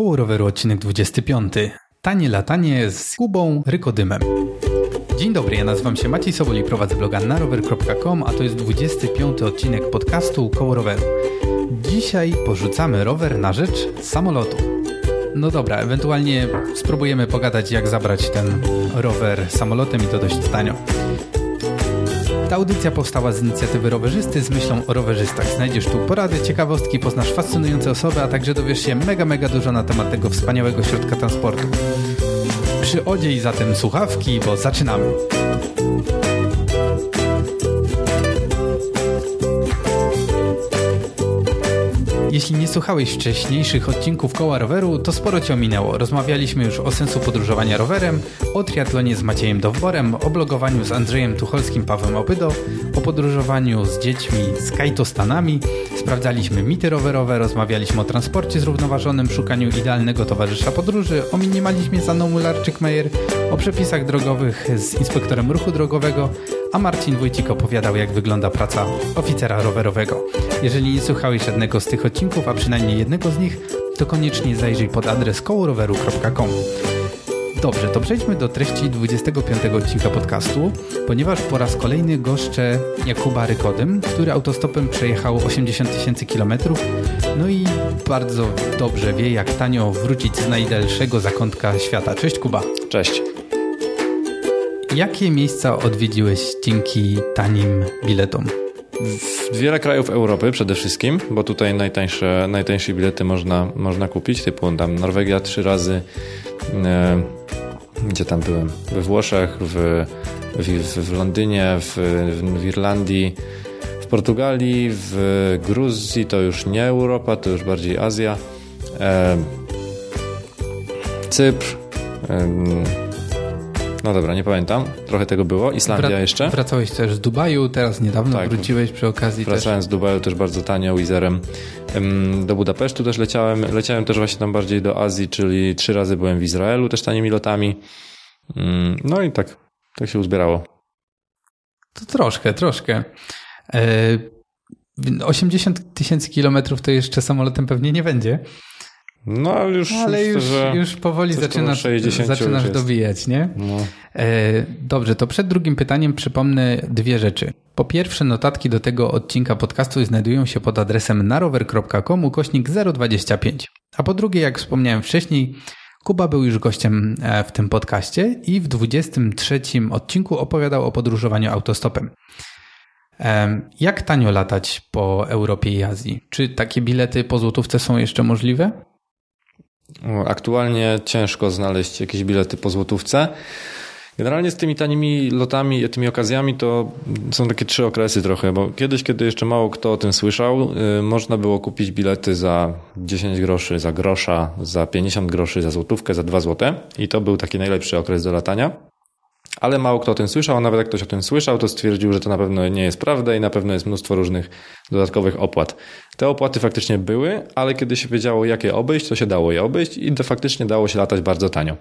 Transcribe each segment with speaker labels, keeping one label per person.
Speaker 1: Koło roweru odcinek 25. Tanie latanie z Kubą Rykodymem. Dzień dobry, ja nazywam się Maciej Sobol i prowadzę bloga narower.com, a to jest 25 odcinek podcastu Koło roweru. Dzisiaj porzucamy rower na rzecz samolotu. No dobra, ewentualnie spróbujemy pogadać jak zabrać ten rower samolotem i to dość tanio. Ta audycja powstała z inicjatywy rowerzysty z myślą o rowerzystach. Znajdziesz tu porady, ciekawostki, poznasz fascynujące osoby, a także dowiesz się mega, mega dużo na temat tego wspaniałego środka transportu. Przyodziej zatem słuchawki, bo zaczynamy. Jeśli nie słuchałeś wcześniejszych odcinków koła roweru, to sporo cię ominęło. Rozmawialiśmy już o sensu podróżowania rowerem, o triatlonie z Maciejem Dowborem, o blogowaniu z Andrzejem Tucholskim, Pawłem Opydo, o podróżowaniu z dziećmi z kajtostanami, sprawdzaliśmy mity rowerowe, rozmawialiśmy o transporcie zrównoważonym, szukaniu idealnego towarzysza podróży, o minimalizmie z Anną Mularczyk-Meyer, o przepisach drogowych z inspektorem ruchu drogowego, a Marcin Wójcik opowiadał, jak wygląda praca oficera rowerowego. Jeżeli nie słuchałeś żadnego z tych odcinków, a przynajmniej jednego z nich, to koniecznie zajrzyj pod adres kołoroweru.com. Dobrze, to przejdźmy do treści 25 odcinka podcastu, ponieważ po raz kolejny goszczę Jakuba Rykodym, który autostopem przejechał 80 tysięcy kilometrów, no i bardzo dobrze wie, jak tanio wrócić z najdalszego zakątka świata. Cześć Kuba.
Speaker 2: Cześć.
Speaker 1: Jakie miejsca odwiedziłeś dzięki tanim biletom?
Speaker 2: W wiele krajów Europy przede wszystkim, bo tutaj najtańsze, najtańsze bilety można, można kupić, typu tam Norwegia trzy razy, e, gdzie tam byłem? We Włoszech, w, w, w Londynie, w, w Irlandii, w Portugalii, w Gruzji to już nie Europa, to już bardziej Azja, e, Cypr, e, no dobra, nie pamiętam. Trochę tego było. Islandia Wra jeszcze.
Speaker 1: Wracałeś też z Dubaju, teraz niedawno tak, wróciłeś przy okazji
Speaker 2: Wracałem
Speaker 1: też.
Speaker 2: z Dubaju też bardzo tanio, Wizerem. Do Budapesztu też leciałem. Leciałem też właśnie tam bardziej do Azji, czyli trzy razy byłem w Izraelu też tanimi lotami. Mm, no i tak, tak się uzbierało.
Speaker 1: To troszkę, troszkę. 80 e, tysięcy kilometrów to jeszcze samolotem pewnie nie będzie.
Speaker 2: No, ale już,
Speaker 1: ale już, już powoli zaczynasz, zaczynasz już dobijać, nie? No. E, dobrze, to przed drugim pytaniem przypomnę dwie rzeczy. Po pierwsze, notatki do tego odcinka podcastu znajdują się pod adresem narower.com ukośnik 025. A po drugie, jak wspomniałem wcześniej, Kuba był już gościem e, w tym podcaście i w 23 odcinku opowiadał o podróżowaniu autostopem. E, jak tanio latać po Europie i Azji? Czy takie bilety po złotówce są jeszcze możliwe?
Speaker 2: Aktualnie ciężko znaleźć jakieś bilety po złotówce. Generalnie z tymi tanimi lotami, tymi okazjami to są takie trzy okresy trochę, bo kiedyś, kiedy jeszcze mało kto o tym słyszał, yy, można było kupić bilety za 10 groszy, za grosza, za 50 groszy, za złotówkę, za 2 złote i to był taki najlepszy okres do latania. Ale mało kto o tym słyszał, a nawet jak ktoś o tym słyszał, to stwierdził, że to na pewno nie jest prawda i na pewno jest mnóstwo różnych dodatkowych opłat. Te opłaty faktycznie były, ale kiedy się wiedziało, jak je obejść, to się dało je obejść i to faktycznie dało się latać bardzo tanio.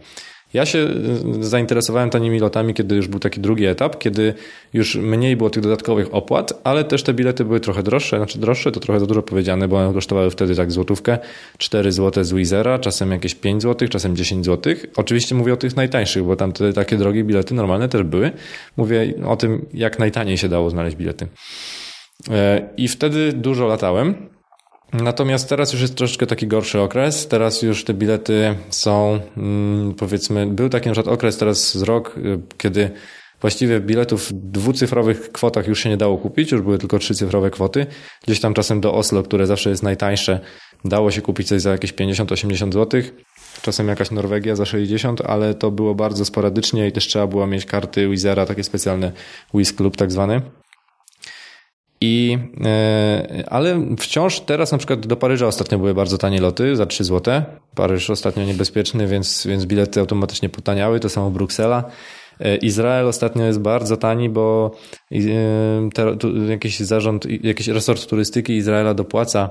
Speaker 2: Ja się y, zainteresowałem tanimi lotami, kiedy już był taki drugi etap, kiedy już mniej było tych dodatkowych opłat, ale też te bilety były trochę droższe. Znaczy droższe to trochę za dużo powiedziane, bo one kosztowały wtedy tak złotówkę, 4 zł z Wizera, czasem jakieś 5 zł, czasem 10 zł. Oczywiście mówię o tych najtańszych, bo tam te takie drogie bilety normalne też były. Mówię o tym, jak najtaniej się dało znaleźć bilety. E, I wtedy dużo latałem. Natomiast teraz już jest troszeczkę taki gorszy okres. Teraz już te bilety są, mm, powiedzmy, był taki na przykład okres teraz z rok, y, kiedy właściwie biletów w dwucyfrowych kwotach już się nie dało kupić, już były tylko trzycyfrowe kwoty. Gdzieś tam czasem do Oslo, które zawsze jest najtańsze, dało się kupić coś za jakieś 50-80 zł. Czasem jakaś Norwegia za 60, ale to było bardzo sporadycznie i też trzeba było mieć karty Wizera, takie specjalne Wiz Club tak zwane. I, e, ale wciąż teraz na przykład do Paryża ostatnio były bardzo tanie loty za 3 zł. Paryż ostatnio niebezpieczny, więc, więc bilety automatycznie potaniały. To samo Bruksela. E, Izrael ostatnio jest bardzo tani, bo e, te, jakiś zarząd, jakiś resort turystyki Izraela dopłaca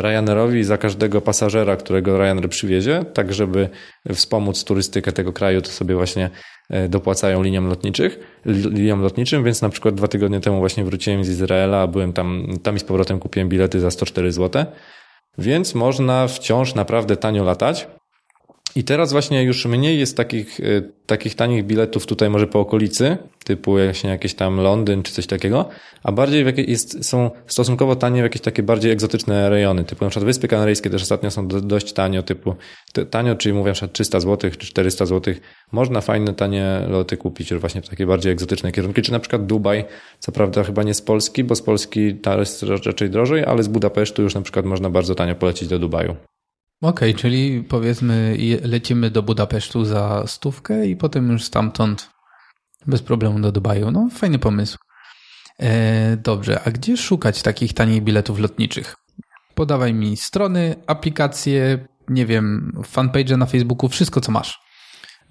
Speaker 2: Ryanairowi za każdego pasażera, którego Ryanair przywiezie, tak żeby wspomóc turystykę tego kraju, to sobie właśnie E, dopłacają liniom lotniczych, liniom lotniczym, więc na przykład dwa tygodnie temu właśnie wróciłem z Izraela, byłem tam, tam i z powrotem kupiłem bilety za 104 zł. więc można wciąż naprawdę tanio latać. I teraz właśnie już mniej jest takich, y, takich tanich biletów tutaj może po okolicy, typu właśnie jakieś tam Londyn czy coś takiego, a bardziej w jakieś jest, są stosunkowo tanie w jakieś takie bardziej egzotyczne rejony, typu na przykład Wyspy Kanaryjskie też ostatnio są do, dość tanio, typu tanio, czyli mówię na przykład 300 zł czy 400 zł. Można fajne, tanie loty kupić właśnie w takie bardziej egzotyczne kierunki, czy na przykład Dubaj, co prawda chyba nie z Polski, bo z Polski ta jest raczej drożej, ale z Budapesztu już na przykład można bardzo tanio polecić do Dubaju.
Speaker 1: Okej, okay, czyli powiedzmy lecimy do Budapesztu za stówkę i potem już stamtąd bez problemu do Dubaju. No, fajny pomysł. E, dobrze, a gdzie szukać takich tanich biletów lotniczych? Podawaj mi strony, aplikacje, nie wiem, fanpage na Facebooku, wszystko co masz.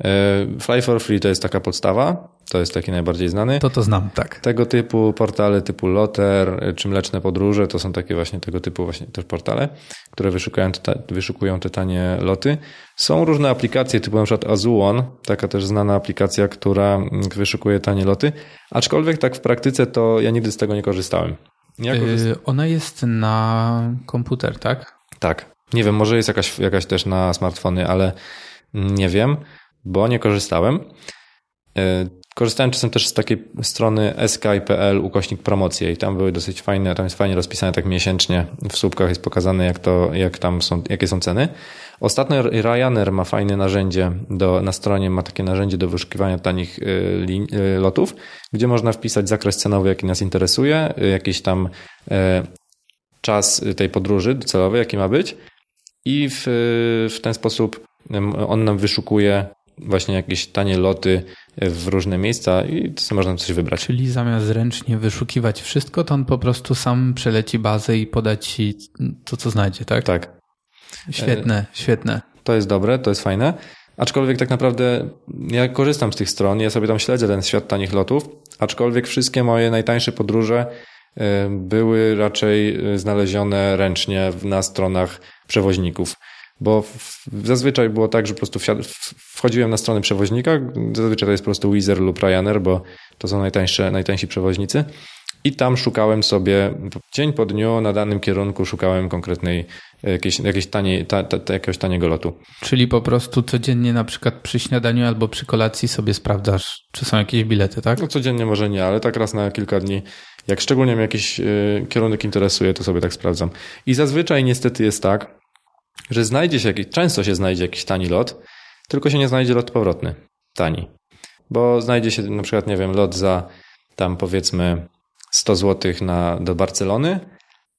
Speaker 2: E, Fly for Free to jest taka podstawa, to jest taki najbardziej znany.
Speaker 1: To to znam, tak.
Speaker 2: Tego typu portale typu Loter e, czy Mleczne Podróże to są takie właśnie tego typu właśnie też portale, które wyszukują te, wyszukują te tanie loty. Są różne aplikacje typu na przykład Azuon, taka też znana aplikacja, która mm, wyszukuje tanie loty, aczkolwiek tak w praktyce to ja nigdy z tego nie korzystałem.
Speaker 1: Ja Yy, ona jest na komputer, tak?
Speaker 2: Tak. Nie wiem, może jest jakaś, jakaś też na smartfony, ale nie wiem bo nie korzystałem. E, korzystałem czasem też z takiej strony sky.pl ukośnik promocje i tam były dosyć fajne, tam jest fajnie rozpisane tak miesięcznie, w słupkach jest pokazane jak to, jak tam są, jakie są ceny. Ostatnio Ryanair ma fajne narzędzie do, na stronie ma takie narzędzie do wyszukiwania tanich e, e, lotów, gdzie można wpisać zakres cenowy, jaki nas interesuje, jakiś tam czas tej podróży docelowej, jaki ma być i w, w ten sposób on nam wyszukuje właśnie jakieś tanie loty w różne miejsca i to można coś wybrać.
Speaker 1: Czyli zamiast ręcznie wyszukiwać wszystko, to on po prostu sam przeleci bazę i poda ci to, co znajdzie, tak?
Speaker 2: Tak.
Speaker 1: Świetne, e, świetne.
Speaker 2: To jest dobre, to jest fajne. Aczkolwiek tak naprawdę ja korzystam z tych stron, ja sobie tam śledzę ten świat tanich lotów, aczkolwiek wszystkie moje najtańsze podróże e, były raczej e, znalezione ręcznie na stronach przewoźników. Bo zazwyczaj było tak, że po prostu wchodziłem na stronę przewoźnika, zazwyczaj to jest po prostu Wizer lub Ryanair, bo to są najtańsze, najtańsi przewoźnicy. I tam szukałem sobie, dzień po dniu na danym kierunku szukałem konkretnej, jakiejś, jakiejś taniej, ta, ta, jakiegoś taniego lotu.
Speaker 1: Czyli po prostu codziennie na przykład przy śniadaniu albo przy kolacji sobie sprawdzasz, czy są jakieś bilety, tak?
Speaker 2: No codziennie może nie, ale tak raz na kilka dni. Jak szczególnie mnie jakiś y, kierunek interesuje, to sobie tak sprawdzam. I zazwyczaj niestety jest tak, że znajdzie się jakiś, często się znajdzie jakiś tani lot, tylko się nie znajdzie lot powrotny, tani. Bo znajdzie się na przykład, nie wiem, lot za tam powiedzmy 100 zł na, do Barcelony,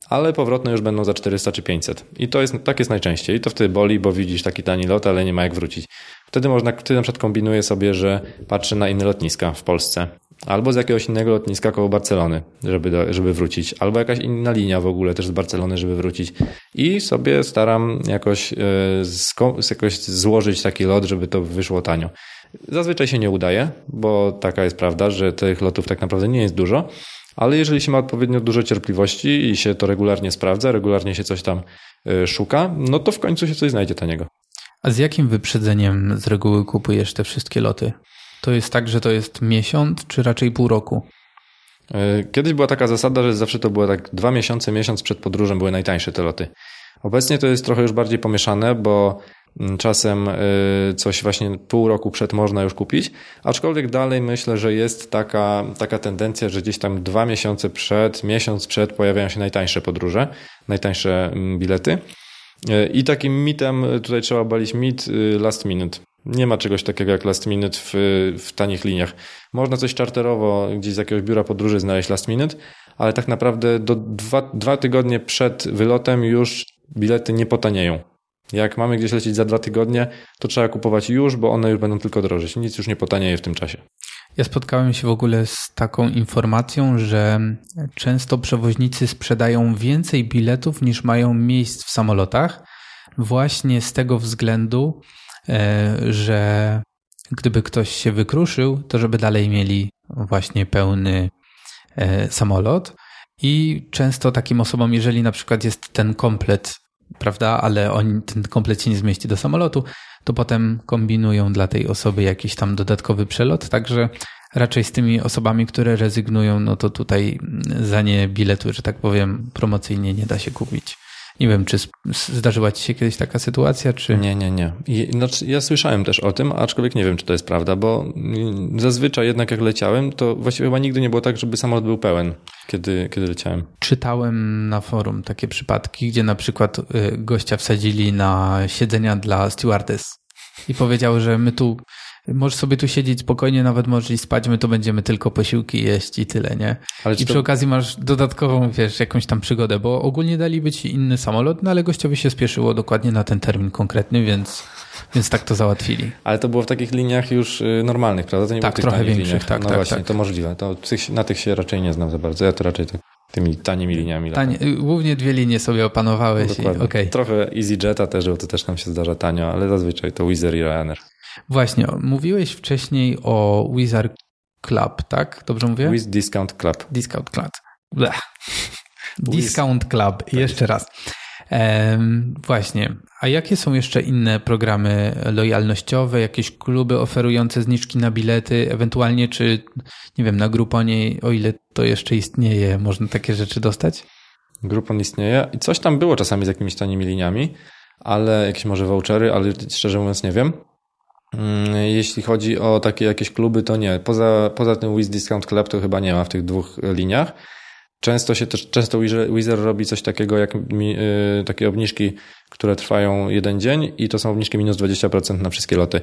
Speaker 2: ale powrotne już będą za 400 czy 500. I to jest, tak jest najczęściej. I to wtedy boli, bo widzisz taki tani lot, ale nie ma jak wrócić. Wtedy można, wtedy na przykład kombinuję sobie, że patrzę na inne lotniska w Polsce. Albo z jakiegoś innego lotniska koło Barcelony, żeby, do, żeby wrócić. Albo jakaś inna linia w ogóle też z Barcelony, żeby wrócić. I sobie staram jakoś, yy, jakoś złożyć taki lot, żeby to wyszło tanio. Zazwyczaj się nie udaje, bo taka jest prawda, że tych lotów tak naprawdę nie jest dużo. Ale jeżeli się ma odpowiednio dużo cierpliwości i się to regularnie sprawdza, regularnie się coś tam y, szuka, no to w końcu się coś znajdzie taniego.
Speaker 1: A z jakim wyprzedzeniem z reguły kupujesz te wszystkie loty? To jest tak, że to jest miesiąc, czy raczej pół roku?
Speaker 2: Y, kiedyś była taka zasada, że zawsze to było tak dwa miesiące, miesiąc przed podróżą były najtańsze te loty. Obecnie to jest trochę już bardziej pomieszane, bo Mm, czasem y, coś właśnie pół roku przed można już kupić, aczkolwiek dalej myślę, że jest taka, taka tendencja, że gdzieś tam dwa miesiące przed, miesiąc przed pojawiają się najtańsze podróże, najtańsze mm, bilety. Y, I takim mitem, y, tutaj trzeba balić mit last minute. Nie ma czegoś takiego jak last minute w, w tanich liniach. Można coś czarterowo gdzieś z jakiegoś biura podróży znaleźć last minute, ale tak naprawdę do dwa, dwa tygodnie przed wylotem już bilety nie potanieją. Jak mamy gdzieś lecieć za dwa tygodnie, to trzeba kupować już, bo one już będą tylko drożyć. Nic już nie potanieje w tym czasie.
Speaker 1: Ja spotkałem się w ogóle z taką informacją, że często przewoźnicy sprzedają więcej biletów niż mają miejsc w samolotach, właśnie z tego względu, że gdyby ktoś się wykruszył, to żeby dalej mieli właśnie pełny e, samolot. I często takim osobom, jeżeli na przykład jest ten komplet prawda, ale on, ten komplet się nie zmieści do samolotu, to potem kombinują dla tej osoby jakiś tam dodatkowy przelot, także raczej z tymi osobami, które rezygnują, no to tutaj za nie biletu, że tak powiem, promocyjnie nie da się kupić. Nie wiem, czy zdarzyła ci się kiedyś taka sytuacja, czy...
Speaker 2: Nie, nie, nie. Znaczy, ja słyszałem też o tym, aczkolwiek nie wiem, czy to jest prawda, bo zazwyczaj jednak jak leciałem, to właściwie chyba nigdy nie było tak, żeby samolot był pełen, kiedy, kiedy leciałem.
Speaker 1: Czytałem na forum takie przypadki, gdzie na przykład y, gościa wsadzili na siedzenia dla stewardess i powiedział, że my tu możesz sobie tu siedzieć spokojnie, nawet możesz i spać, my to będziemy tylko posiłki jeść i tyle, nie? Ale I przy to... okazji masz dodatkową, wiesz, jakąś tam przygodę, bo ogólnie daliby ci inny samolot, no ale gościowi się spieszyło dokładnie na ten termin konkretny, więc, więc tak to załatwili.
Speaker 2: Ale to było w takich liniach już y, normalnych, prawda? To nie
Speaker 1: tak,
Speaker 2: było
Speaker 1: trochę większych,
Speaker 2: liniach.
Speaker 1: tak,
Speaker 2: no
Speaker 1: tak,
Speaker 2: właśnie,
Speaker 1: tak.
Speaker 2: to możliwe. To na tych się raczej nie znam za bardzo. Ja to raczej tak tymi tanimi liniami.
Speaker 1: Tanie, głównie dwie linie sobie opanowałeś. No, i, okay.
Speaker 2: Trochę EasyJeta też, bo to też nam się zdarza tanio, ale zazwyczaj to Wizz i Ryanair.
Speaker 1: Właśnie, mówiłeś wcześniej o Wizard Club, tak? Dobrze mówię?
Speaker 2: Wiz Discount Club.
Speaker 1: Discount Club. Blech. Discount Club. Tak. Jeszcze raz. Ehm, właśnie. A jakie są jeszcze inne programy lojalnościowe, jakieś kluby oferujące zniżki na bilety, ewentualnie czy, nie wiem, na Grouponie, o ile to jeszcze istnieje, można takie rzeczy dostać?
Speaker 2: Groupon istnieje i coś tam było czasami z jakimiś tanimi liniami, ale jakieś może vouchery, ale szczerze mówiąc nie wiem. Mm, jeśli chodzi o takie jakieś kluby, to nie. Poza, poza tym Wiz Discount Club to chyba nie ma w tych dwóch liniach. Często się też, często Wizer robi coś takiego jak yy, takie obniżki, które trwają jeden dzień i to są obniżki minus 20% na wszystkie loty.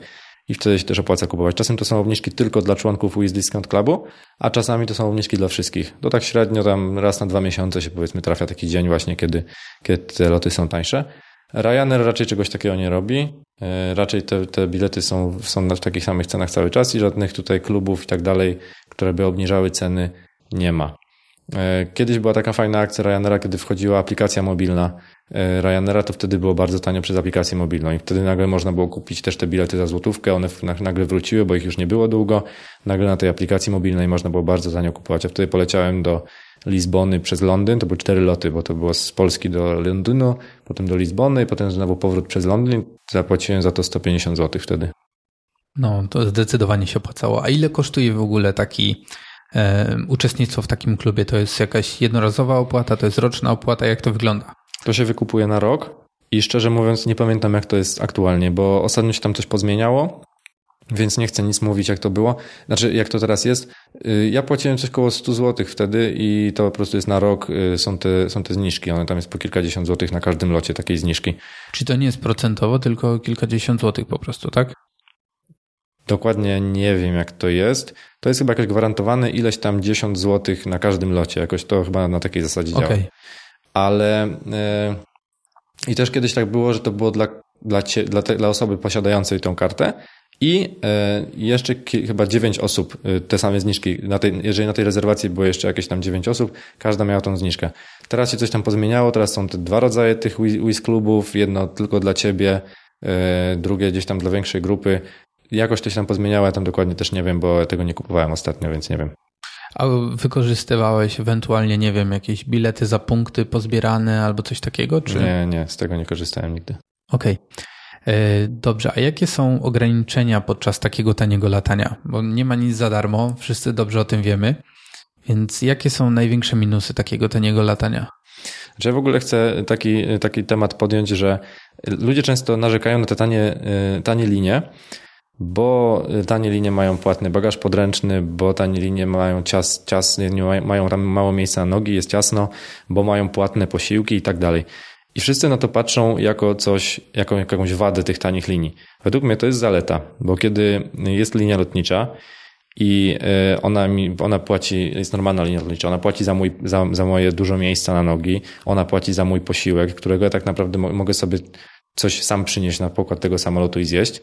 Speaker 2: I wtedy się też opłaca kupować. Czasem to są obniżki tylko dla członków Wiz Discount Clubu, a czasami to są obniżki dla wszystkich. To tak średnio tam raz na dwa miesiące się powiedzmy trafia taki dzień właśnie, kiedy, kiedy te loty są tańsze. Ryanair raczej czegoś takiego nie robi. E, raczej te, te bilety są, są w takich samych cenach cały czas i żadnych tutaj klubów i tak dalej, które by obniżały ceny, nie ma. E, kiedyś była taka fajna akcja Ryanaira, kiedy wchodziła aplikacja mobilna e, Ryanaira, to wtedy było bardzo tanio przez aplikację mobilną i wtedy nagle można było kupić też te bilety za złotówkę, one nagle wróciły, bo ich już nie było długo. Nagle na tej aplikacji mobilnej można było bardzo tanio kupować. Ja wtedy poleciałem do Lizbony przez Londyn, to były cztery loty, bo to było z Polski do Londynu, potem do Lizbony, potem znowu powrót przez Londyn. Zapłaciłem za to 150 zł wtedy.
Speaker 1: No, to zdecydowanie się opłacało. A ile kosztuje w ogóle taki e, uczestnictwo w takim klubie? To jest jakaś jednorazowa opłata, to jest roczna opłata, jak to wygląda?
Speaker 2: To się wykupuje na rok i szczerze mówiąc nie pamiętam jak to jest aktualnie, bo ostatnio się tam coś pozmieniało więc nie chcę nic mówić, jak to było. Znaczy, jak to teraz jest. Y, ja płaciłem coś około 100 zł wtedy i to po prostu jest na rok, y, są te, są te zniżki. One tam jest po kilkadziesiąt złotych na każdym locie takiej zniżki.
Speaker 1: Czy to nie jest procentowo, tylko kilkadziesiąt złotych po prostu, tak?
Speaker 2: Dokładnie nie wiem, jak to jest. To jest chyba jakoś gwarantowane ileś tam 10 złotych na każdym locie. Jakoś to chyba na takiej zasadzie okay. działa. Ale yy, i też kiedyś tak było, że to było dla, dla, cie, dla, te, dla osoby posiadającej tą kartę, i e, jeszcze chyba dziewięć osób, e, te same zniżki. Na tej, jeżeli na tej rezerwacji było jeszcze jakieś tam dziewięć osób, każda miała tą zniżkę. Teraz się coś tam pozmieniało, teraz są te dwa rodzaje tych Wiz klubów, jedno tylko dla ciebie, e, drugie gdzieś tam dla większej grupy. Jakoś to się tam pozmieniało, ja tam dokładnie też nie wiem, bo ja tego nie kupowałem ostatnio, więc nie wiem.
Speaker 1: A wykorzystywałeś ewentualnie, nie wiem, jakieś bilety za punkty pozbierane albo coś takiego? Czy...
Speaker 2: Nie, nie, z tego nie korzystałem nigdy.
Speaker 1: Okej. Okay. E, dobrze, a jakie są ograniczenia podczas takiego taniego latania? Bo nie ma nic za darmo, wszyscy dobrze o tym wiemy. Więc jakie są największe minusy takiego taniego latania?
Speaker 2: Że ja w ogóle chcę taki, taki temat podjąć, że ludzie często narzekają na te tanie, e, tanie linie, bo tanie linie mają płatny bagaż podręczny, bo tanie linie mają cias, cias, mają tam mało miejsca na nogi, jest ciasno, bo mają płatne posiłki i tak dalej. I wszyscy na to patrzą jako coś, jako jakąś wadę tych tanich linii. Według mnie to jest zaleta, bo kiedy jest linia lotnicza i e, ona mi, ona płaci, jest normalna linia lotnicza, ona płaci za, mój, za, za moje dużo miejsca na nogi, ona płaci za mój posiłek, którego ja tak naprawdę mogę sobie coś sam przynieść na pokład tego samolotu i zjeść,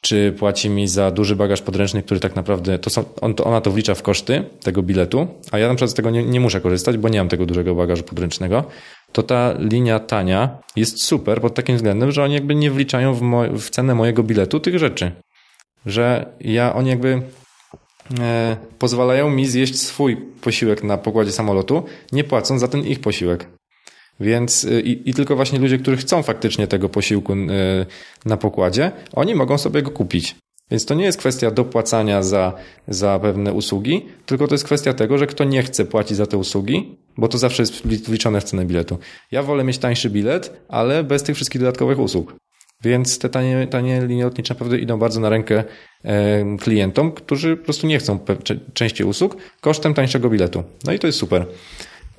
Speaker 2: czy płaci mi za duży bagaż podręczny, który tak naprawdę, to, on, to ona to wlicza w koszty tego biletu, a ja na przykład z tego nie, nie muszę korzystać, bo nie mam tego dużego bagażu podręcznego, to ta linia tania jest super pod takim względem, że oni jakby nie wliczają w, w cenę mojego biletu tych rzeczy. Że ja, oni jakby e, pozwalają mi zjeść swój posiłek na pokładzie samolotu, nie płacąc za ten ich posiłek. Więc y, i, i, tylko właśnie ludzie, którzy chcą faktycznie tego posiłku y, na pokładzie, oni mogą sobie go kupić. Więc to nie jest kwestia dopłacania za, za pewne usługi, tylko to jest kwestia tego, że kto nie chce płacić za te usługi, bo to zawsze jest wliczone w cenę biletu. Ja wolę mieć tańszy bilet, ale bez tych wszystkich dodatkowych usług. Więc te tanie, tanie linie lotnicze naprawdę idą bardzo na rękę e, klientom, którzy po prostu nie chcą częściej usług kosztem tańszego biletu. No i to jest super.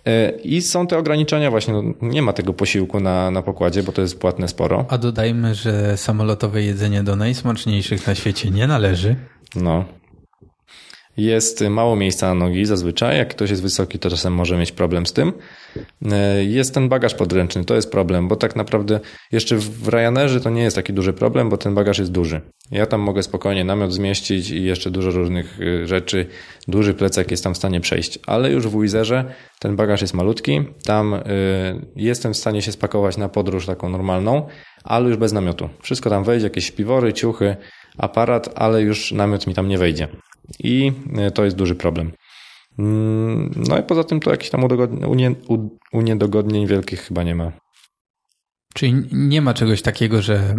Speaker 2: E, I są te ograniczenia właśnie, no, nie ma tego posiłku na, na pokładzie, bo to jest płatne sporo.
Speaker 1: A dodajmy, że samolotowe jedzenie do najsmaczniejszych na świecie nie należy.
Speaker 2: No, jest mało miejsca na nogi zazwyczaj. Jak ktoś jest wysoki, to czasem może mieć problem z tym. E, jest ten bagaż podręczny, to jest problem, bo tak naprawdę jeszcze w Ryanerze to nie jest taki duży problem, bo ten bagaż jest duży. Ja tam mogę spokojnie namiot zmieścić i jeszcze dużo różnych e, rzeczy. Duży plecak jest tam w stanie przejść, ale już w Wizerze ten bagaż jest malutki. Tam e, jestem w stanie się spakować na podróż taką normalną, ale już bez namiotu. Wszystko tam wejdzie, jakieś śpiwory, ciuchy, aparat, ale już namiot mi tam nie wejdzie. I e, to jest duży problem. Mm, no i poza tym to jakichś tam uniedogodnień wielkich chyba nie ma.
Speaker 1: Czyli nie ma czegoś takiego, że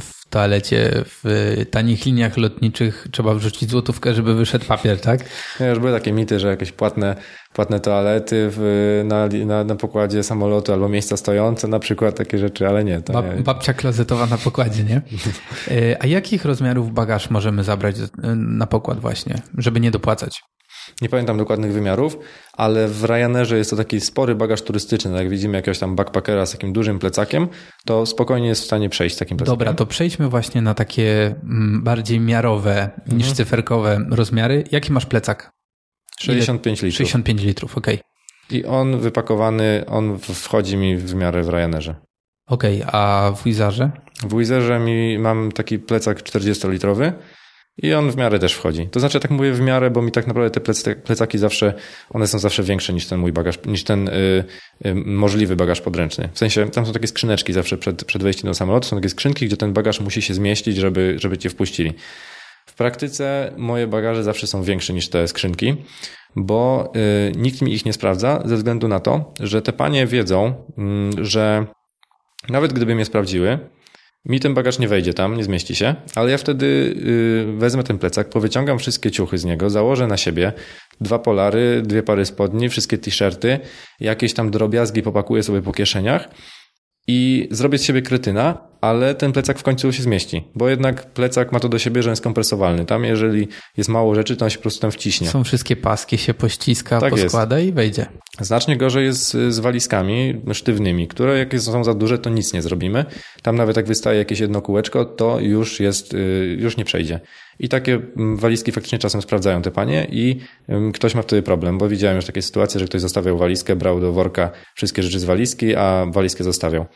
Speaker 1: w toalecie, w tanich liniach lotniczych trzeba wrzucić złotówkę, żeby wyszedł papier, tak?
Speaker 2: Ja już były takie mity, że jakieś płatne, płatne toalety w, na, na, na pokładzie samolotu albo miejsca stojące, na przykład takie rzeczy, ale nie.
Speaker 1: Bab,
Speaker 2: nie.
Speaker 1: Babcia klozetowa na pokładzie, nie? E, a jakich rozmiarów bagaż możemy zabrać na pokład właśnie, żeby nie dopłacać?
Speaker 2: Nie pamiętam dokładnych wymiarów, ale w Ryanerze jest to taki spory bagaż turystyczny. Jak widzimy jakiegoś tam backpackera z takim dużym plecakiem, to spokojnie jest w stanie przejść takim plecakiem.
Speaker 1: Dobra, to przejdźmy właśnie na takie mm, bardziej miarowe mhm. niż cyferkowe rozmiary. Jaki masz plecak?
Speaker 2: 65 litrów.
Speaker 1: 65 litrów, okej.
Speaker 2: Okay. I on wypakowany, on wchodzi mi w miarę w Ryanerze.
Speaker 1: Okej, okay, a w Wizarze?
Speaker 2: W Wizarze mi mam taki plecak 40-litrowy i on w miarę też wchodzi. To znaczy, tak mówię w miarę, bo mi tak naprawdę te plecaki zawsze, one są zawsze większe niż ten mój bagaż, niż ten y, y, możliwy bagaż podręczny. W sensie, tam są takie skrzyneczki zawsze przed, przed wejściem do samolotu, są takie skrzynki, gdzie ten bagaż musi się zmieścić, żeby, żeby cię wpuścili. W praktyce moje bagaże zawsze są większe niż te skrzynki, bo y, nikt mi ich nie sprawdza, ze względu na to, że te panie wiedzą, y, że nawet gdyby mnie sprawdziły, mi ten bagaż nie wejdzie tam, nie zmieści się, ale ja wtedy yy, wezmę ten plecak, powyciągam wszystkie ciuchy z niego, założę na siebie dwa polary, dwie pary spodni, wszystkie t-shirty, jakieś tam drobiazgi popakuję sobie po kieszeniach i zrobię z siebie kretyna, ale ten plecak w końcu się zmieści, bo jednak plecak ma to do siebie, że jest kompresowalny. Tam jeżeli jest mało rzeczy, to on się po prostu tam wciśnie.
Speaker 1: Są wszystkie paski, się pościska, tak poskłada jest. i wejdzie.
Speaker 2: Znacznie gorzej jest z walizkami sztywnymi, które jak są za duże, to nic nie zrobimy. Tam nawet jak wystaje jakieś jedno kółeczko, to już jest, y, już nie przejdzie. I takie mm, walizki faktycznie czasem sprawdzają te panie i mm, ktoś ma wtedy problem, bo widziałem już takie sytuacje, że ktoś zostawiał walizkę, brał do worka wszystkie rzeczy z walizki, a walizkę zostawiał.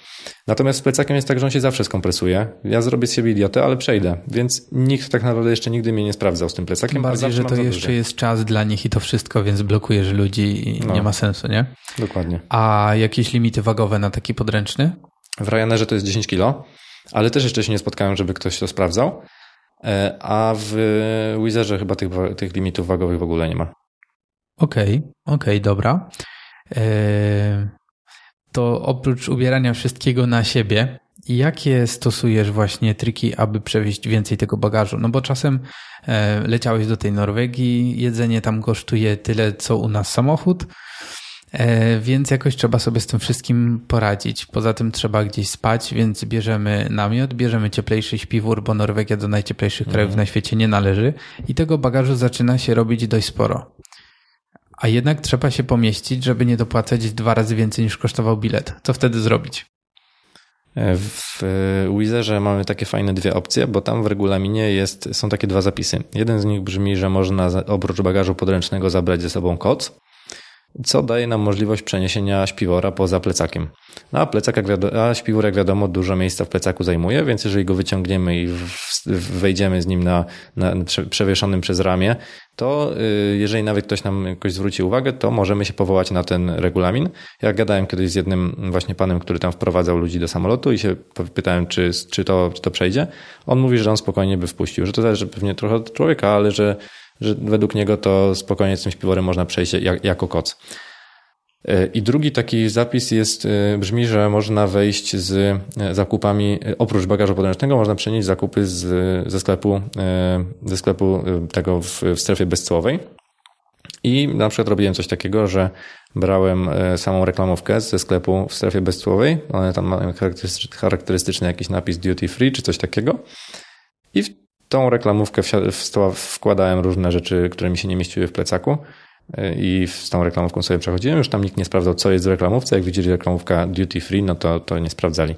Speaker 2: Natomiast z plecakiem jest tak, że on się zawsze skompresuje. Ja zrobię z siebie idiotę, ale przejdę. Więc nikt tak naprawdę jeszcze nigdy mnie nie sprawdzał z tym plecakiem. Tym
Speaker 1: bardziej, że to jeszcze jest czas dla nich i to wszystko, więc blokujesz ludzi i no, nie ma sensu, nie?
Speaker 2: Dokładnie.
Speaker 1: A jakieś limity wagowe na taki podręczny?
Speaker 2: W Ryanerze to jest 10 kilo, ale też jeszcze się nie spotkałem, żeby ktoś to sprawdzał. E, a w Wizerze chyba tych, tych limitów wagowych w ogóle nie ma.
Speaker 1: Okej, okay, okej, okay, dobra. E, to oprócz ubierania wszystkiego na siebie, jakie stosujesz właśnie triki, aby przewieźć więcej tego bagażu? No bo czasem e, leciałeś do tej Norwegii, jedzenie tam kosztuje tyle, co u nas samochód, więc jakoś trzeba sobie z tym wszystkim poradzić. Poza tym trzeba gdzieś spać, więc bierzemy namiot, bierzemy cieplejszy śpiwór, bo Norwegia do najcieplejszych mhm. krajów na świecie nie należy i tego bagażu zaczyna się robić dość sporo. A jednak trzeba się pomieścić, żeby nie dopłacać dwa razy więcej niż kosztował bilet. Co wtedy zrobić?
Speaker 2: E, w Wizerze mamy takie fajne dwie opcje, bo tam w regulaminie jest, są takie dwa zapisy. Jeden z nich brzmi, że można oprócz bagażu podręcznego zabrać ze sobą koc, co daje nam możliwość przeniesienia śpiwora poza plecakiem. No a plecak, jak wiadomo, a śpiwór, jak wiadomo, dużo miejsca w plecaku zajmuje, więc jeżeli go wyciągniemy i wejdziemy z nim na, na przewieszonym przez ramię, to y, jeżeli nawet ktoś nam jakoś zwróci uwagę, to możemy się powołać na ten regulamin. Ja gadałem kiedyś z jednym właśnie panem, który tam wprowadzał ludzi do samolotu i się pytałem, czy, czy, to, czy to przejdzie. On mówi, że on spokojnie by wpuścił, że to zależy pewnie trochę od człowieka, ale że że według niego to spokojnie z tym śpiworem można przejść jak, jako koc. E, I drugi taki zapis jest, e, brzmi, że można wejść z e, zakupami, oprócz bagażu podręcznego, można przenieść zakupy z, ze sklepu, ze sklepu tego w, w strefie bezcłowej. I na przykład robiłem coś takiego, że brałem samą reklamówkę ze sklepu w strefie bezcłowej. One tam mają charakterystyczny jakiś napis duty free czy coś takiego. I tą reklamówkę wkładałem różne rzeczy, które mi się nie mieściły w plecaku i z tą reklamówką sobie przechodziłem. Już tam nikt nie sprawdzał, co jest w reklamówce. Jak widzieli reklamówka duty free, no to, to nie sprawdzali.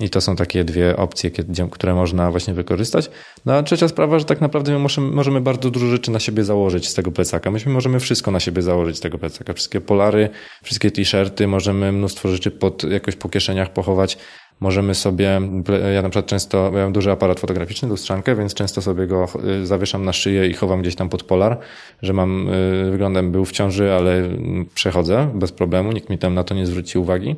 Speaker 2: I to są takie dwie opcje, które można właśnie wykorzystać. No a trzecia sprawa, że tak naprawdę my możemy, możemy bardzo dużo rzeczy na siebie założyć z tego plecaka. Myśmy możemy wszystko na siebie założyć z tego plecaka. Wszystkie polary, wszystkie t-shirty, możemy mnóstwo rzeczy pod, jakoś po kieszeniach pochować. Możemy sobie, ja na przykład często, ja mam duży aparat fotograficzny, lustrzankę, więc często sobie go y, zawieszam na szyję i chowam gdzieś tam pod polar, że mam, y, wyglądem był w ciąży, ale przechodzę bez problemu, nikt mi tam na to nie zwróci uwagi.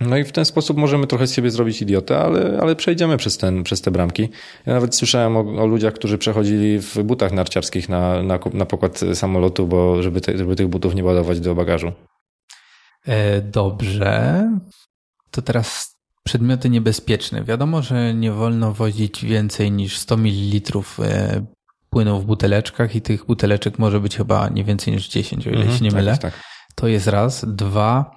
Speaker 2: No i w ten sposób możemy trochę z siebie zrobić idiotę, ale, ale przejdziemy przez, ten, przez te bramki. Ja nawet słyszałem o, o ludziach, którzy przechodzili w butach narciarskich na, na, na pokład samolotu, bo żeby, te, żeby tych butów nie ładować do bagażu.
Speaker 1: E, dobrze. To teraz przedmioty niebezpieczne. Wiadomo, że nie wolno wozić więcej niż 100 ml e, płynu w buteleczkach i tych buteleczek może być chyba nie więcej niż 10, o ile -hmm, się nie tak mylę. Tak, tak. To jest raz. Dwa,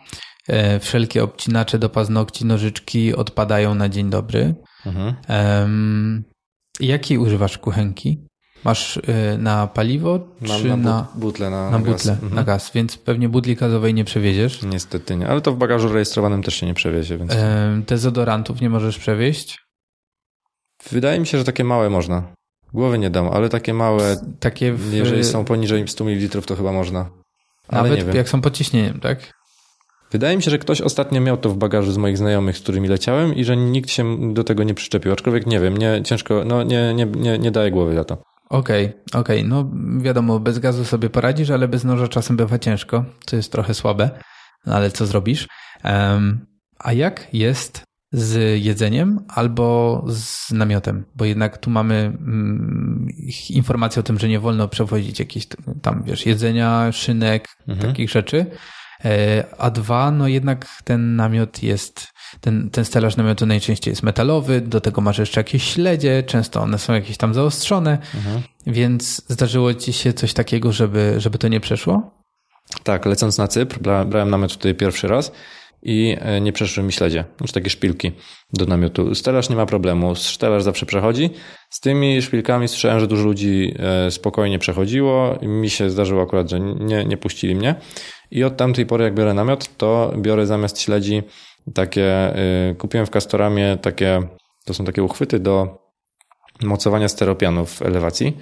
Speaker 1: e, wszelkie obcinacze do paznokci, nożyczki odpadają na dzień dobry. Mhm. Um, jakiej używasz kuchenki? Masz y, na paliwo
Speaker 2: czy na, na butle na,
Speaker 1: na, butle, gaz. Mhm. na gaz, więc pewnie butli gazowej nie przewieziesz.
Speaker 2: Niestety nie, ale to w bagażu rejestrowanym też się nie przewiezie. Więc...
Speaker 1: Dezodorantów nie możesz przewieźć?
Speaker 2: Wydaje mi się, że takie małe można. Głowy nie dam, ale takie małe, takie w... jeżeli są poniżej 100 ml, to chyba można.
Speaker 1: Ale Nawet jak są pod ciśnieniem, tak?
Speaker 2: Wydaje mi się, że ktoś ostatnio miał to w bagażu z moich znajomych, z którymi leciałem i że nikt się do tego nie przyczepił. Aczkolwiek nie wiem, nie, ciężko, no nie, nie, nie, nie daję głowy za to.
Speaker 1: Okej, okay, okej. Okay. No wiadomo, bez gazu sobie poradzisz, ale bez noża czasem bywa ciężko, co jest trochę słabe, no ale co zrobisz? Um, a jak jest z jedzeniem albo z namiotem? Bo jednak tu mamy mm, informację o tym, że nie wolno przewozić jakichś tam, wiesz, jedzenia, szynek, mhm. takich rzeczy. E, a dwa, no jednak ten namiot jest ten, ten stelaż namiotu najczęściej jest metalowy, do tego masz jeszcze jakieś śledzie, często one są jakieś tam zaostrzone, mhm. więc zdarzyło ci się coś takiego, żeby, żeby to nie przeszło?
Speaker 2: Tak, lecąc na Cypr, brałem namiot tutaj pierwszy raz i e, nie przeszły mi śledzie, znaczy takie szpilki do namiotu. Stelaż nie ma problemu, stelaż zawsze przechodzi. Z tymi szpilkami słyszałem, że dużo ludzi e, spokojnie przechodziło. Mi się zdarzyło akurat, że nie, nie puścili mnie. I od tamtej pory, jak biorę namiot, to biorę zamiast śledzi takie, y, kupiłem w Castoramie takie, to są takie uchwyty do mocowania steropianów w elewacji.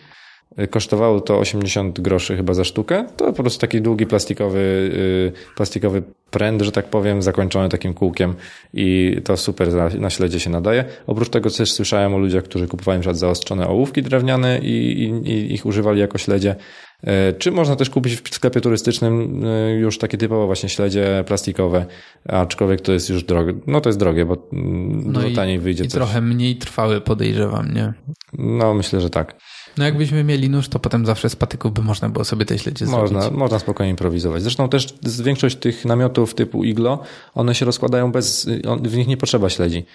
Speaker 2: Y, kosztowało to 80 groszy chyba za sztukę. To po prostu taki długi plastikowy, y, plastikowy pręd, że tak powiem, zakończony takim kółkiem i to super na śledzie się nadaje. Oprócz tego też słyszałem o ludziach, którzy kupowali na zaostrzone ołówki drewniane i, i, i ich używali jako śledzie. E, czy można też kupić w sklepie turystycznym e, już takie typowo właśnie śledzie plastikowe, aczkolwiek to jest już drogie. No to jest drogie, bo mm, no dużo taniej wyjdzie.
Speaker 1: I coś. trochę mniej trwały podejrzewam, nie?
Speaker 2: No myślę, że tak.
Speaker 1: No jakbyśmy mieli nóż, to potem zawsze z patyków by można było sobie te śledzie
Speaker 2: można,
Speaker 1: zrobić.
Speaker 2: Można spokojnie improwizować. Zresztą też większość tych namiotów typu iglo, one się rozkładają bez, w nich nie potrzeba śledzi.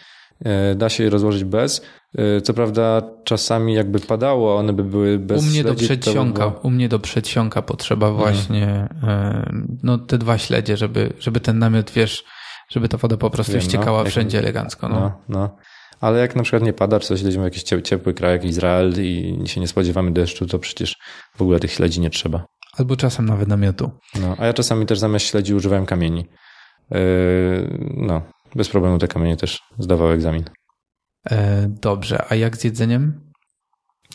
Speaker 2: E, da się je rozłożyć bez. E, co prawda czasami jakby padało, one by były bez
Speaker 1: U mnie śledzi, do przedsionka, by u mnie do przedsionka potrzeba mhm. właśnie mhm. no te dwa śledzie, żeby, żeby ten namiot, wiesz, żeby ta woda po prostu Wiem, ściekała no, wszędzie jak, elegancko. No. no,
Speaker 2: no. Ale jak na przykład nie pada, czy coś lecimy w jakiś ciepły kraj, jak Izrael i się nie spodziewamy deszczu, to przecież w ogóle tych śledzi nie trzeba.
Speaker 1: Albo czasem nawet namiotu.
Speaker 2: No, a ja czasami też zamiast śledzi używałem kamieni. Yy, no, bez problemu te kamienie też zdawały egzamin.
Speaker 1: E, dobrze, a jak z jedzeniem?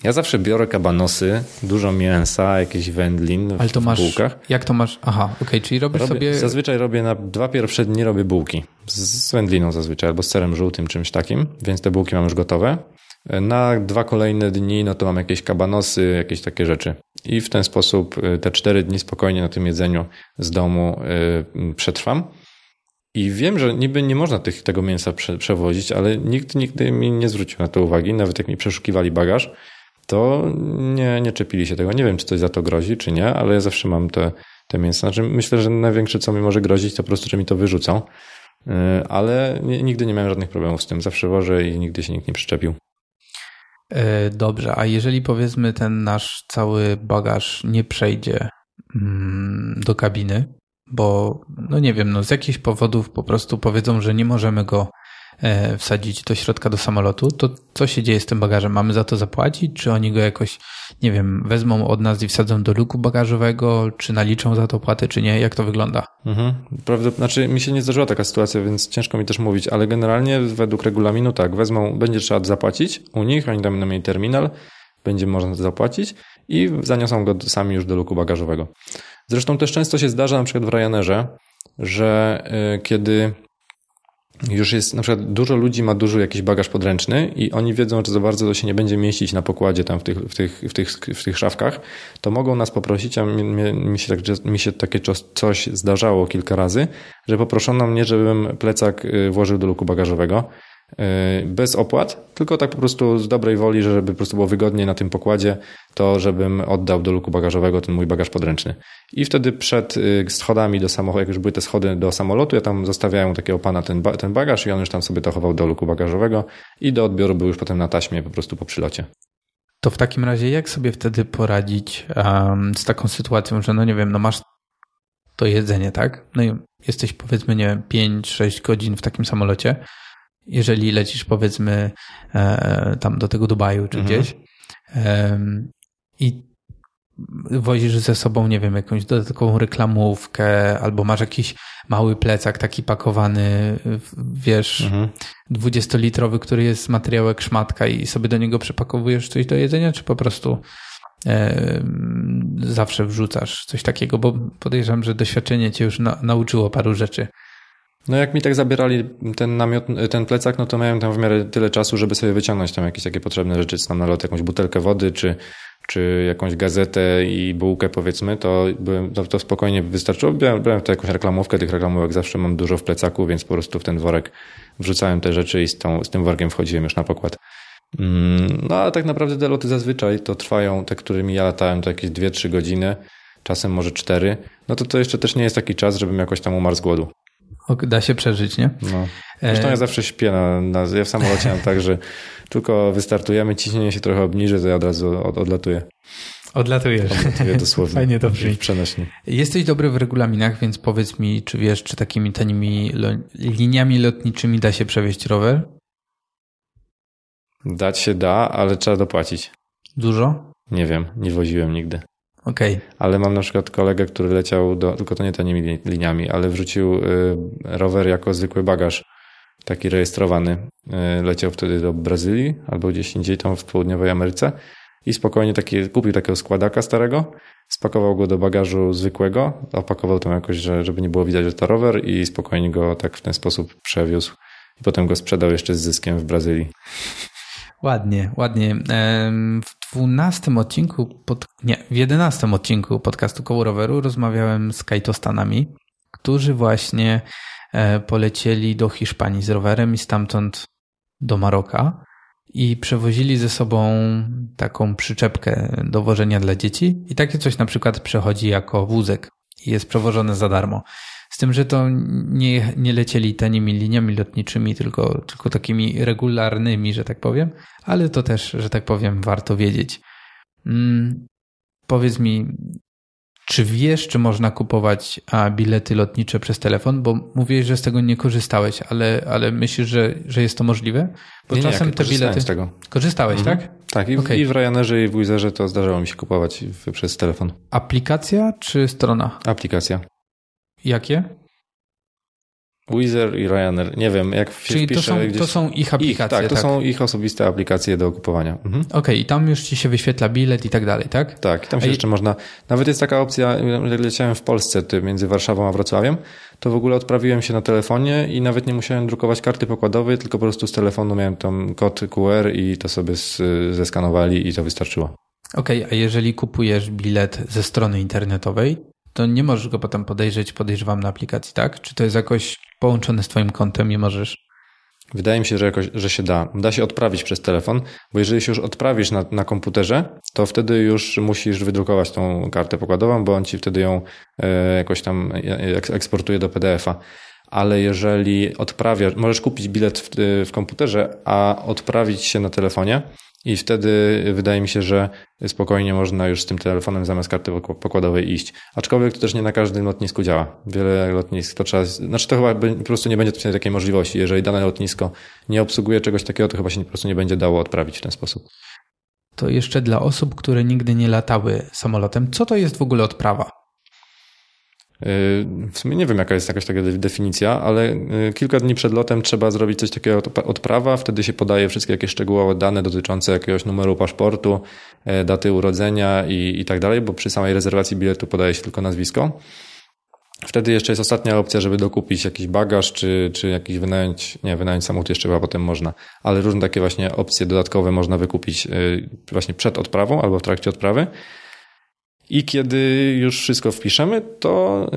Speaker 2: Ja zawsze biorę kabanosy, dużo mięsa, jakieś wędlin Ale to w masz, bułkach.
Speaker 1: Jak to masz? Aha, okej, okay, czyli robisz
Speaker 2: robię,
Speaker 1: sobie...
Speaker 2: Zazwyczaj robię na dwa pierwsze dni robię bułki. Z, z wędliną zazwyczaj, albo z serem żółtym, czymś takim, więc te bułki mam już gotowe. Na dwa kolejne dni, no to mam jakieś kabanosy, jakieś takie rzeczy. I w ten sposób y, te cztery dni spokojnie na tym jedzeniu z domu y, przetrwam. I wiem, że niby nie można tych, tego mięsa prze, przewozić, ale nikt nigdy mi nie zwrócił na to uwagi. Nawet jak mi przeszukiwali bagaż, to nie, nie czepili się tego. Nie wiem, czy coś za to grozi, czy nie, ale ja zawsze mam te, te mięso. Znaczy, myślę, że największe, co mi może grozić, to po prostu, że mi to wyrzucą. E, ale nigdy nie miałem żadnych problemów z tym. Zawsze wożę i nigdy się nikt nie przyczepił.
Speaker 1: E, dobrze, a jeżeli powiedzmy ten nasz cały bagaż nie przejdzie mm, do kabiny, bo no nie wiem, no z jakichś powodów po prostu powiedzą, że nie możemy go E, wsadzić do środka do samolotu, to co się dzieje z tym bagażem? Mamy za to zapłacić? Czy oni go jakoś, nie wiem, wezmą od nas i wsadzą do luku bagażowego? Czy naliczą za to płatę, czy nie? Jak to wygląda?
Speaker 2: Mhm. Prawda, znaczy mi się nie zdarzyła taka sytuacja, więc ciężko mi też mówić, ale generalnie według regulaminu tak, wezmą, będzie trzeba zapłacić u nich, oni tam będą mieli terminal, będzie można zapłacić i zaniosą go sami już do luku bagażowego. Zresztą też często się zdarza na przykład w Ryanerze, że y, kiedy już jest, na przykład dużo ludzi ma duży jakiś bagaż podręczny i oni wiedzą, że za bardzo to się nie będzie mieścić na pokładzie tam w tych, w tych, w tych, w tych szafkach, to mogą nas poprosić, a mi, mi, się, tak, mi się takie coś zdarzało kilka razy, że poproszono mnie, żebym plecak y, włożył do luku bagażowego bez opłat, tylko tak po prostu z dobrej woli, żeby po prostu było wygodniej na tym pokładzie, to żebym oddał do luku bagażowego ten mój bagaż podręczny. I wtedy przed y, schodami do samochodu, jak już były te schody do samolotu, ja tam zostawiałem takiego pana ten, ten bagaż i on już tam sobie to chował do luku bagażowego i do odbioru był już potem na taśmie po prostu po przylocie.
Speaker 1: To w takim razie jak sobie wtedy poradzić um, z taką sytuacją, że no nie wiem, no masz to jedzenie, tak? No i jesteś powiedzmy, nie wiem, 5-6 godzin w takim samolocie, jeżeli lecisz powiedzmy e, tam do tego Dubaju czy mhm. gdzieś i wozisz ze sobą, nie wiem, jakąś dodatkową reklamówkę, albo masz jakiś mały plecak taki pakowany, wiesz, mhm. 20-litrowy, który jest z materiałek szmatka i sobie do niego przepakowujesz coś do jedzenia, czy po prostu e, zawsze wrzucasz coś takiego, bo podejrzewam, że doświadczenie cię już na, nauczyło paru rzeczy.
Speaker 2: No jak mi tak zabierali ten namiot, ten plecak, no to miałem tam w miarę tyle czasu, żeby sobie wyciągnąć tam jakieś takie potrzebne rzeczy, czy tam na lot jakąś butelkę wody, czy, czy jakąś gazetę i bułkę powiedzmy, to, byłem, to, to spokojnie wystarczyło. Byłem, byłem to jakąś reklamówkę, tych reklamówek zawsze mam dużo w plecaku, więc po prostu w ten worek wrzucałem te rzeczy i z, tą, z tym workiem wchodziłem już na pokład. Mm, no a tak naprawdę te loty zazwyczaj to trwają, te, którymi ja latałem, to jakieś 2-3 godziny, czasem może 4. No to to jeszcze też nie jest taki czas, żebym jakoś tam umarł z głodu.
Speaker 1: Da się przeżyć, nie? No.
Speaker 2: Zresztą ja zawsze śpię na, na ja w samolocie mam tak, że tylko wystartujemy, ciśnienie się trochę obniży, to ja od razu od, odlatuję.
Speaker 1: Odlatujesz.
Speaker 2: Odlatuję dosłownie.
Speaker 1: Fajnie to brzmi.
Speaker 2: Przenośnie.
Speaker 1: Jesteś dobry w regulaminach, więc powiedz mi, czy wiesz, czy takimi tanimi liniami lotniczymi da się przewieźć rower?
Speaker 2: Dać się da, ale trzeba dopłacić.
Speaker 1: Dużo?
Speaker 2: Nie wiem, nie woziłem nigdy.
Speaker 1: Okay.
Speaker 2: Ale mam na przykład kolegę, który leciał, do, tylko to nie tanimi liniami, ale wrzucił y, rower jako zwykły bagaż, taki rejestrowany. Y, leciał wtedy do Brazylii albo gdzieś indziej tam w południowej Ameryce i spokojnie taki, kupił takiego składaka starego, spakował go do bagażu zwykłego, opakował tam jakoś, że, żeby nie było widać, że to rower i spokojnie go tak w ten sposób przewiózł i potem go sprzedał jeszcze z zyskiem w Brazylii.
Speaker 1: Ładnie, ładnie. W dwunastym odcinku, pod, nie, w jedenastym odcinku podcastu Koło Roweru rozmawiałem z kajtostanami, którzy właśnie e, polecieli do Hiszpanii z rowerem i stamtąd do Maroka i przewozili ze sobą taką przyczepkę do wożenia dla dzieci i takie coś na przykład przechodzi jako wózek i jest przewożone za darmo. Z tym, że to nie, nie lecieli tanimi liniami lotniczymi, tylko, tylko takimi regularnymi, że tak powiem, ale to też, że tak powiem, warto wiedzieć. Hmm, powiedz mi, czy wiesz, czy można kupować a, bilety lotnicze przez telefon? Bo mówiłeś, że z tego nie korzystałeś, ale, ale myślisz, że, że jest to możliwe? Bo
Speaker 2: nie, czasem nie, te bilety. z tego.
Speaker 1: Korzystałeś, mhm. tak?
Speaker 2: Tak, i, okay. i w Ryanerze, i w Wizerze to zdarzało mi się kupować przez telefon.
Speaker 1: Aplikacja czy strona?
Speaker 2: Aplikacja.
Speaker 1: Jakie?
Speaker 2: Wizer i Ryanair. Nie wiem, jak
Speaker 1: Czyli to są, gdzieś... to są ich aplikacje.
Speaker 2: Ich, tak, to tak. są ich osobiste aplikacje do kupowania. Mhm.
Speaker 1: Okej, okay, i tam już ci się wyświetla bilet i tak dalej, tak?
Speaker 2: Tak, tam się a jeszcze i... można. Nawet jest taka opcja, jak leciałem w Polsce między Warszawą a Wrocławiem, to w ogóle odprawiłem się na telefonie i nawet nie musiałem drukować karty pokładowej, tylko po prostu z telefonu miałem tam kod QR i to sobie zeskanowali i to wystarczyło.
Speaker 1: Okej, okay, a jeżeli kupujesz bilet ze strony internetowej, to nie możesz go potem podejrzeć, podejrzewam, na aplikacji, tak? Czy to jest jakoś połączone z Twoim kontem i możesz.
Speaker 2: Wydaje mi się, że, jakoś, że się da. Da się odprawić przez telefon, bo jeżeli się już odprawisz na, na komputerze, to wtedy już musisz wydrukować tą kartę pokładową, bo on ci wtedy ją e, jakoś tam e, eksportuje do PDF-a. Ale jeżeli odprawiasz, możesz kupić bilet w, w komputerze, a odprawić się na telefonie, i wtedy wydaje mi się, że spokojnie można już z tym telefonem zamiast karty pokładowej iść. Aczkolwiek to też nie na każdym lotnisku działa. Wiele lotnisk to trzeba, znaczy to chyba po prostu nie będzie takiej możliwości. Jeżeli dane lotnisko nie obsługuje czegoś takiego, to chyba się po prostu nie będzie dało odprawić w ten sposób.
Speaker 1: To jeszcze dla osób, które nigdy nie latały samolotem, co to jest w ogóle odprawa?
Speaker 2: W sumie nie wiem, jaka jest jakaś taka definicja, ale y, kilka dni przed lotem trzeba zrobić coś takiego odprawa, wtedy się podaje wszystkie jakieś szczegółowe dane dotyczące jakiegoś numeru paszportu, e, daty urodzenia i, i tak dalej, bo przy samej rezerwacji biletu podaje się tylko nazwisko. Wtedy jeszcze jest ostatnia opcja, żeby dokupić jakiś bagaż, czy, czy jakiś wynająć, nie, wynająć samochód jeszcze chyba potem można, ale różne takie właśnie opcje dodatkowe można wykupić y, właśnie przed odprawą albo w trakcie odprawy. I kiedy już wszystko wpiszemy, to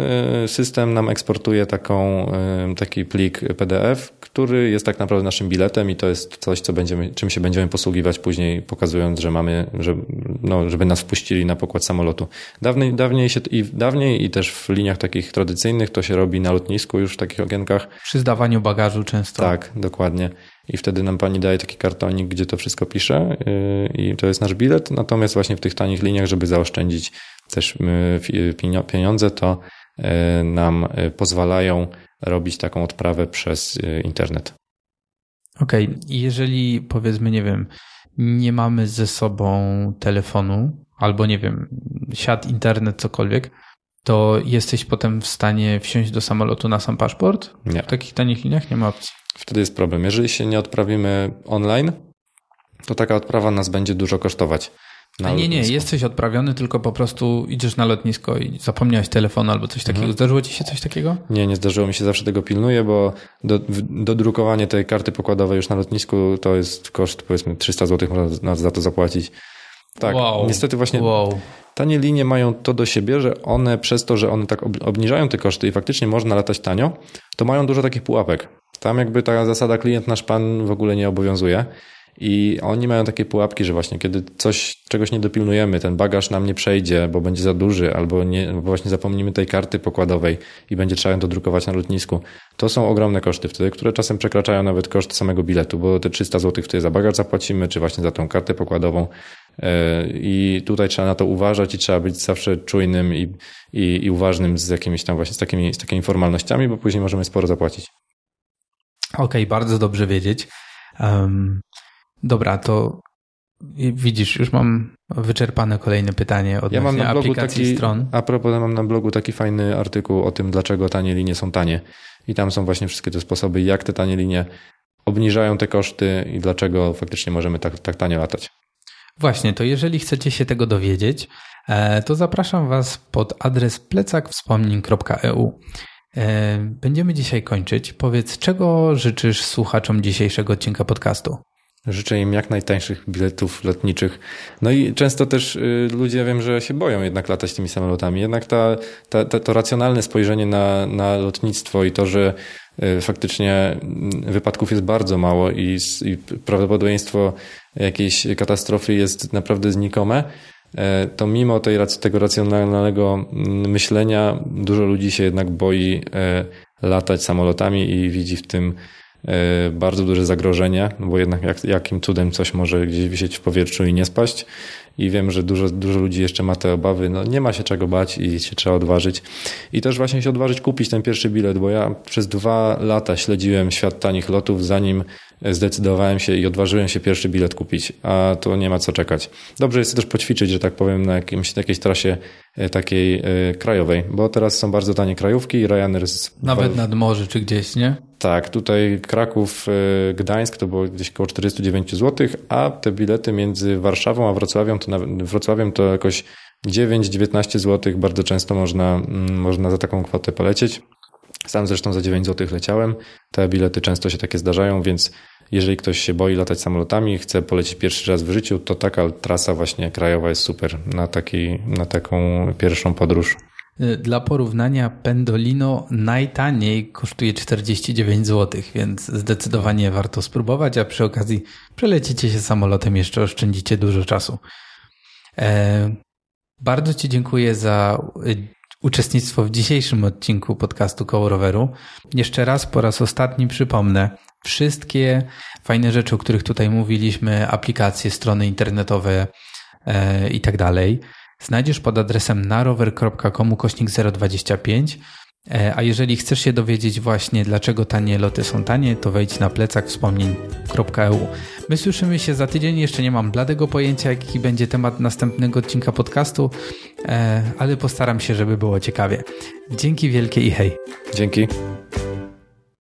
Speaker 2: e, system nam eksportuje taką, e, taki plik PDF, który jest tak naprawdę naszym biletem i to jest coś, co będziemy, czym się będziemy posługiwać później, pokazując, że mamy, że, no, żeby nas wpuścili na pokład samolotu. Dawniej, dawniej, się, i, dawniej i też w liniach takich tradycyjnych to się robi na lotnisku już w takich okienkach.
Speaker 1: Przy zdawaniu bagażu często.
Speaker 2: Tak, dokładnie i wtedy nam pani daje taki kartonik, gdzie to wszystko pisze yy, i to jest nasz bilet. Natomiast właśnie w tych tanich liniach, żeby zaoszczędzić też yy, pieniądze, to yy, nam pozwalają robić taką odprawę przez internet.
Speaker 1: Okej, okay. jeżeli powiedzmy, nie wiem, nie mamy ze sobą telefonu albo nie wiem, siat, internet, cokolwiek, to jesteś potem w stanie wsiąść do samolotu na sam paszport?
Speaker 2: Nie.
Speaker 1: W takich tanich liniach nie ma opcji.
Speaker 2: Wtedy jest problem. Jeżeli się nie odprawimy online, to taka odprawa nas będzie dużo kosztować.
Speaker 1: Nie, nie, jesteś odprawiony, tylko po prostu idziesz na lotnisko i zapomniałeś telefonu albo coś takiego. Mhm. Zdarzyło ci się coś takiego?
Speaker 2: Nie, nie zdarzyło mi się, zawsze tego pilnuję, bo do, dodrukowanie tej karty pokładowej już na lotnisku to jest koszt powiedzmy 300 zł można za to zapłacić. Tak, wow. niestety właśnie wow. tanie linie mają to do siebie, że one przez to, że one tak obniżają te koszty i faktycznie można latać tanio, to mają dużo takich pułapek. Tam jakby ta zasada klient nasz pan w ogóle nie obowiązuje. I oni mają takie pułapki, że właśnie kiedy coś, czegoś nie dopilnujemy, ten bagaż nam nie przejdzie, bo będzie za duży, albo nie, bo właśnie zapomnimy tej karty pokładowej i będzie trzeba ją dodrukować na lotnisku, to są ogromne koszty wtedy, które czasem przekraczają nawet koszt samego biletu, bo te 300 zł wtedy za bagaż zapłacimy, czy właśnie za tą kartę pokładową. E, I tutaj trzeba na to uważać i trzeba być zawsze czujnym i, i, i uważnym z jakimiś tam właśnie z takimi, z takimi formalnościami, bo później możemy sporo zapłacić.
Speaker 1: Okej, okay, bardzo dobrze wiedzieć. Um, dobra, to widzisz, już mam wyczerpane kolejne pytanie odnośnie ja mam na blogu aplikacji taki, stron.
Speaker 2: A propos, mam na blogu taki fajny artykuł o tym, dlaczego tanie linie są tanie. I tam są właśnie wszystkie te sposoby, jak te tanie linie obniżają te koszty i dlaczego faktycznie możemy tak, tak tanie latać.
Speaker 1: Właśnie, to jeżeli chcecie się tego dowiedzieć, e, to zapraszam Was pod adres plecakwspomnień.eu. E, będziemy dzisiaj kończyć. Powiedz, czego życzysz słuchaczom dzisiejszego odcinka podcastu?
Speaker 2: Życzę im jak najtańszych biletów lotniczych. No i często też y, ludzie wiem, że się boją jednak latać tymi samolotami. Jednak ta, ta, ta, to racjonalne spojrzenie na, na lotnictwo i to, że y, faktycznie mm, wypadków jest bardzo mało i, i prawdopodobieństwo jakiejś katastrofy jest naprawdę znikome, to mimo tej, tego racjonalnego mm, myślenia dużo ludzi się jednak boi e, latać samolotami i widzi w tym e, bardzo duże zagrożenie, bo jednak jak, jakim cudem coś może gdzieś wisieć w powietrzu i nie spaść i wiem, że dużo, dużo ludzi jeszcze ma te obawy. No nie ma się czego bać i się trzeba odważyć. I też właśnie się odważyć kupić ten pierwszy bilet, bo ja przez dwa lata śledziłem świat tanich lotów, zanim zdecydowałem się i odważyłem się pierwszy bilet kupić, a to nie ma co czekać. Dobrze jest też poćwiczyć, że tak powiem, na jakimś, jakiejś trasie e, takiej e, krajowej, bo teraz są bardzo tanie krajówki i Ryanair...
Speaker 1: Nawet nad morze czy gdzieś, nie?
Speaker 2: Tak, tutaj Kraków, e, Gdańsk to było gdzieś około 49 zł, a te bilety między Warszawą a Wrocławiem to, na, Wrocławiem to jakoś 9-19 zł bardzo często można, mm, można za taką kwotę polecieć. Sam zresztą za 9 zł leciałem. Te bilety często się takie zdarzają, więc jeżeli ktoś się boi latać samolotami, chce polecieć pierwszy raz w życiu, to taka trasa właśnie krajowa jest super na, taki, na taką pierwszą podróż.
Speaker 1: Y, dla porównania Pendolino najtaniej kosztuje 49 zł, więc zdecydowanie warto spróbować, a przy okazji przelecicie się samolotem, jeszcze oszczędzicie dużo czasu. E, bardzo Ci dziękuję za y, uczestnictwo w dzisiejszym odcinku podcastu Koło Roweru. Jeszcze raz po raz ostatni przypomnę, wszystkie fajne rzeczy, o których tutaj mówiliśmy, aplikacje, strony internetowe e, i tak dalej, znajdziesz pod adresem narower.com kośnik 025. E, a jeżeli chcesz się dowiedzieć właśnie, dlaczego tanie loty są tanie, to wejdź na plecak wspomnień.eu. My słyszymy się za tydzień, jeszcze nie mam bladego pojęcia, jaki będzie temat następnego odcinka podcastu, e, ale postaram się, żeby było ciekawie. Dzięki wielkie i hej.
Speaker 2: Dzięki.